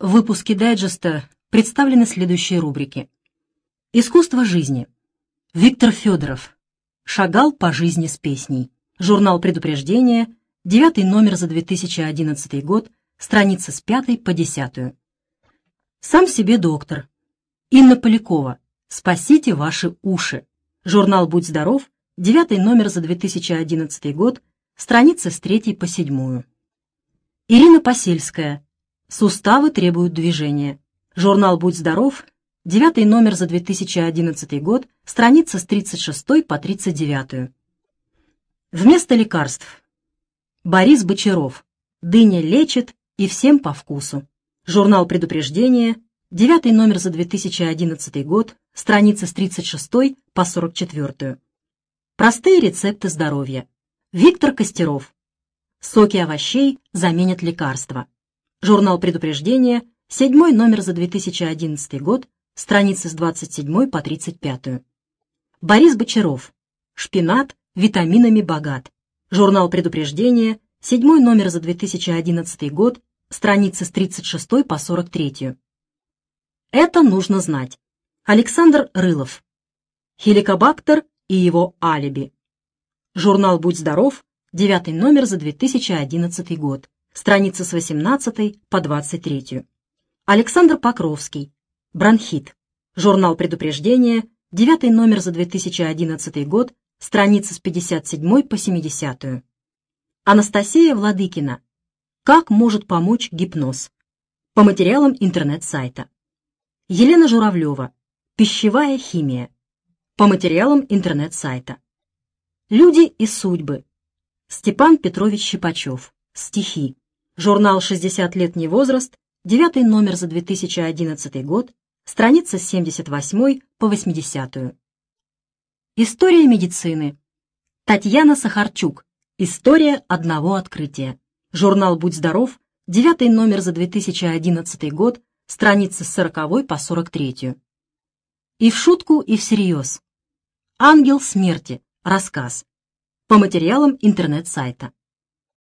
В выпуске дайджеста представлены следующие рубрики. Искусство жизни. Виктор Федоров. Шагал по жизни с песней. Журнал «Предупреждение», девятый номер за 2011 год, страницы с пятой по десятую. Сам себе доктор. Инна Полякова. «Спасите ваши уши». Журнал «Будь здоров», девятый номер за 2011 год, страницы с третьей по седьмую. Ирина Посельская. Суставы требуют движения. Журнал «Будь здоров», девятый номер за 2011 год, страница с 36 по 39. Вместо лекарств. Борис Бочаров. Дыня лечит и всем по вкусу. Журнал «Предупреждение», девятый номер за 2011 год, страница с 36 по 44. Простые рецепты здоровья. Виктор Костеров. Соки овощей заменят лекарства. Журнал «Предупреждение», седьмой номер за 2011 год, страницы с 27 по 35. Борис Бочаров. Шпинат витаминами богат. Журнал «Предупреждение», седьмой номер за 2011 год, страницы с 36 по 43. Это нужно знать. Александр Рылов. Хеликобактер и его алиби. Журнал «Будь здоров», девятый номер за 2011 год страницы с 18 по 23. Александр Покровский. Бронхит. Журнал «Предупреждение», девятый номер за 2011 год, страницы с 57 по 70. Анастасия Владыкина. Как может помочь гипноз? По материалам интернет-сайта. Елена Журавлева. Пищевая химия. По материалам интернет-сайта. Люди и судьбы. Степан Петрович Щипачев. Стихи. Журнал «60 летний возраст», девятый номер за 2011 год, страница с 78 по 80. История медицины. Татьяна Сахарчук. История одного открытия. Журнал «Будь здоров», девятый номер за 2011 год, страница с 40 по 43. И в шутку, и всерьез. «Ангел смерти», рассказ. По материалам интернет-сайта.